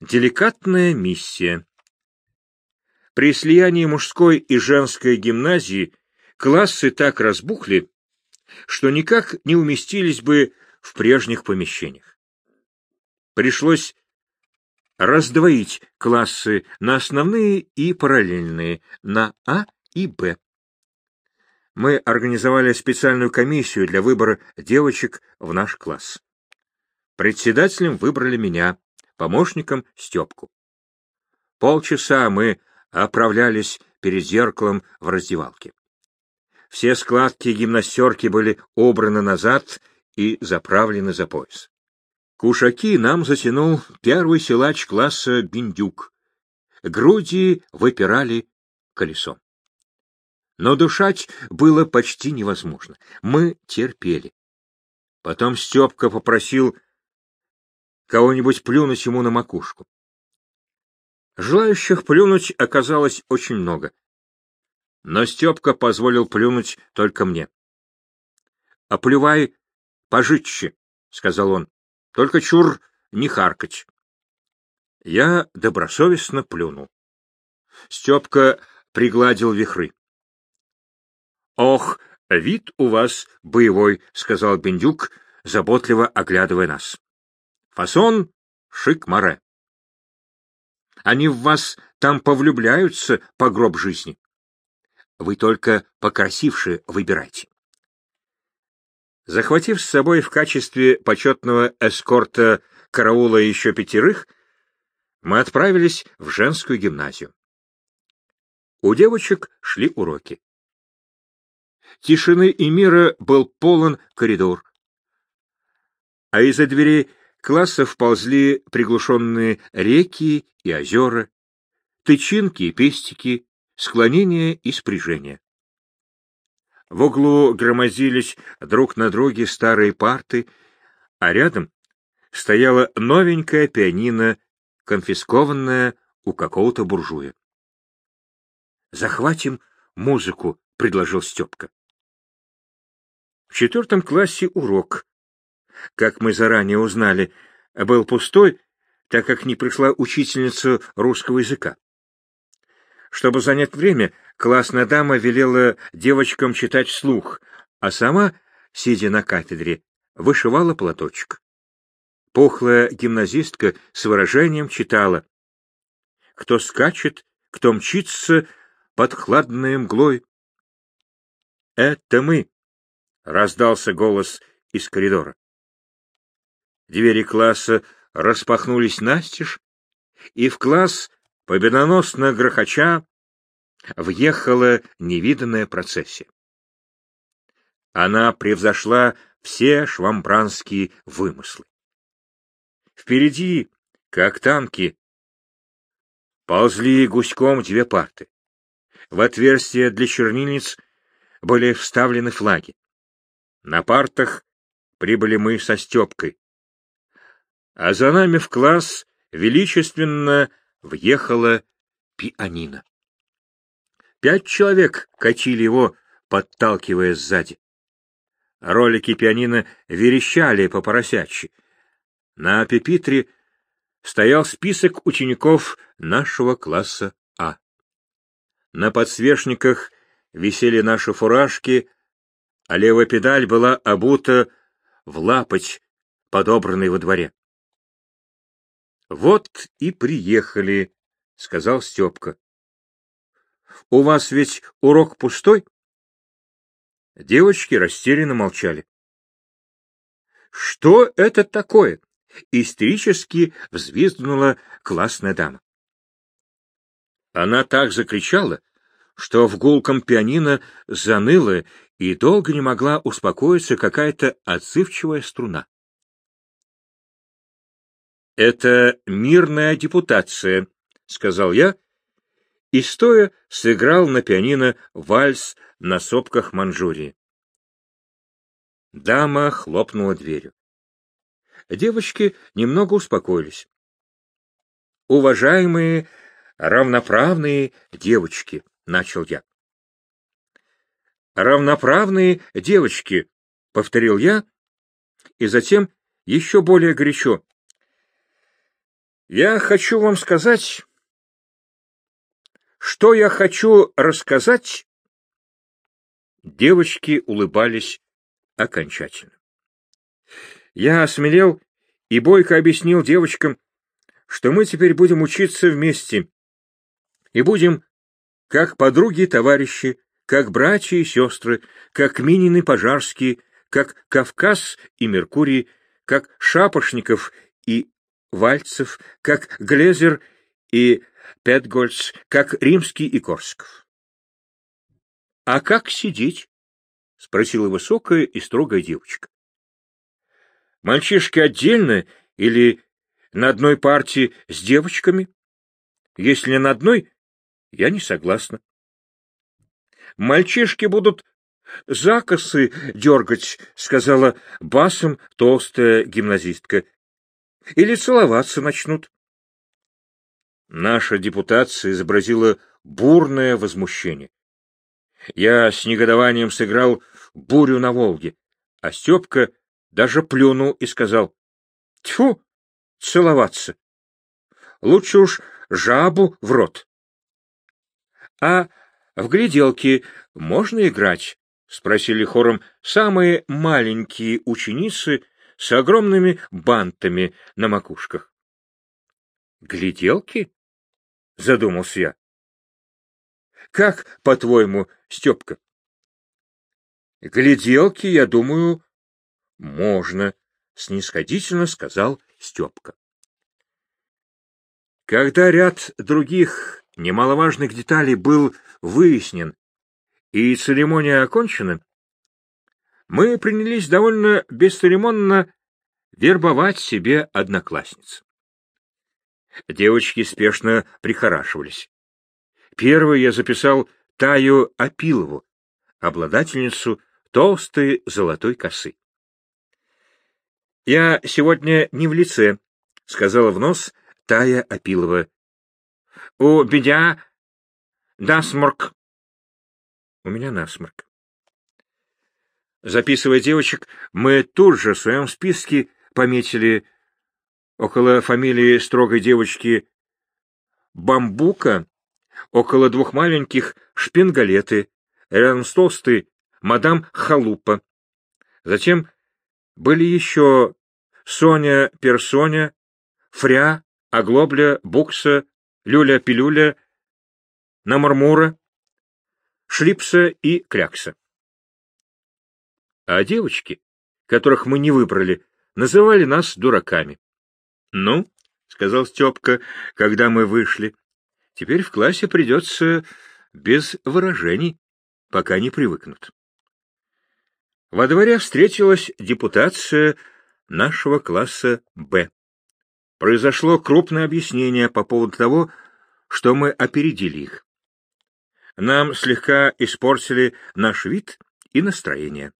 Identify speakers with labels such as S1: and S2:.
S1: Деликатная миссия. При слиянии мужской и женской гимназии классы так разбухли, что никак не уместились бы в прежних помещениях. Пришлось раздвоить классы на основные и параллельные, на А и Б. Мы организовали специальную комиссию для выбора девочек в наш класс. Председателем выбрали меня, помощником — Степку. Полчаса мы оправлялись перед зеркалом в раздевалке. Все складки гимнастерки были убраны назад и заправлены за пояс. Кушаки нам затянул первый силач класса Биндюк. Груди выпирали колесом. Но душать было почти невозможно. Мы терпели. Потом Степка попросил кого-нибудь плюнуть ему на макушку. Желающих плюнуть оказалось очень много. Но Степка позволил плюнуть только мне. — А плювай пожитче, — сказал он. — Только чур не харкать. Я добросовестно плюнул. Степка пригладил вихры. — Ох, вид у вас боевой, — сказал Бендюк, заботливо оглядывая нас. Фасон шик-море. Они в вас там повлюбляются по гроб жизни. Вы только покрасивше выбирайте. Захватив с собой в качестве почетного эскорта караула еще пятерых, мы отправились в женскую гимназию. У девочек шли уроки. Тишины и мира был полон коридор, а из-за дверей классов ползли приглушенные реки и озера, тычинки и пестики, склонения и спряжения. В углу громозились друг на друге старые парты, а рядом стояла новенькая пианино, конфискованная у какого-то буржуя. «Захватим музыку», — предложил Степка. В четвертом классе урок, как мы заранее узнали, был пустой, так как не пришла учительница русского языка. Чтобы занять время, классная дама велела девочкам читать вслух, а сама, сидя на кафедре, вышивала платочек. Пухлая гимназистка с выражением читала «Кто скачет, кто мчится под хладной мглой». «Это мы!» — раздался голос из коридора. Двери класса распахнулись настежь, и в класс, победоносно грохоча, въехала невиданная процессия. Она превзошла все швамбранские вымыслы. Впереди, как танки, ползли гуськом две парты. В отверстия для чернильниц были вставлены флаги. На партах прибыли мы со Степкой, а за нами в класс величественно въехала пианино. Пять человек качили его, подталкивая сзади. Ролики пианино верещали по поросячьи. На пепитре стоял список учеников нашего класса А. На подсвечниках висели наши фуражки, а левая педаль была обута в лапоть, подобранный во дворе. — Вот и приехали, — сказал Степка. — У вас ведь урок пустой? Девочки растерянно молчали. — Что это такое? — истерически взвизгнула классная дама. Она так закричала, что в гулком пианино заныло и долго не могла успокоиться какая-то отзывчивая струна. Это мирная депутация, сказал я, и стоя сыграл на пианино вальс на сопках Манчжурии. Дама хлопнула дверью. Девочки немного успокоились. Уважаемые равноправные девочки, начал я. Равноправные девочки, повторил я, и затем еще более горячо. Я хочу вам сказать, что я хочу рассказать. Девочки улыбались окончательно. Я осмелел и бойко объяснил девочкам, что мы теперь будем учиться вместе и будем как подруги и товарищи, как братья и сестры, как Минины Пожарские, как Кавказ и Меркурий, как Шапошников и Вальцев, как Глезер и Петгольц, как Римский и Корсков. — А как сидеть? — спросила высокая и строгая девочка. — Мальчишки отдельно или на одной партии с девочками? Если на одной, я не согласна. Мальчишки будут закосы дергать, — сказала басом толстая гимназистка. Или целоваться начнут. Наша депутация изобразила бурное возмущение. Я с негодованием сыграл бурю на Волге, а Степка даже плюнул и сказал, — Тьфу, целоваться! Лучше уж жабу в рот. — А в гляделки можно играть? — спросили хором самые маленькие ученицы с огромными бантами на макушках. — Гляделки? — задумался я. — Как, по-твоему, Степка? — Гляделки, я думаю, можно, — снисходительно сказал Степка. Когда ряд других немаловажных деталей был выяснен и церемония окончена, мы принялись довольно бесцеремонно вербовать себе одноклассниц. Девочки спешно прихорашивались. Первой я записал Таю Апилову, обладательницу толстой золотой косы. «Я сегодня не в лице», — сказала в нос Тая Апилова. «У бедя насморк». «У меня насморк». Записывая девочек, мы тут же в своем списке пометили около фамилии строгой девочки Бамбука, около двух маленьких Шпингалеты, рядом с толстой мадам Халупа. Затем были еще Соня Персоня, Фря, Оглобля, Букса, Люля-Пилюля, Намармура, Шлипса и Крякса. А девочки, которых мы не выбрали, называли нас дураками. — Ну, — сказал Степка, когда мы вышли, — теперь в классе придется без выражений, пока не привыкнут. Во дворе встретилась депутация нашего класса «Б». Произошло крупное объяснение по поводу того, что мы опередили их. Нам слегка испортили наш вид и настроение.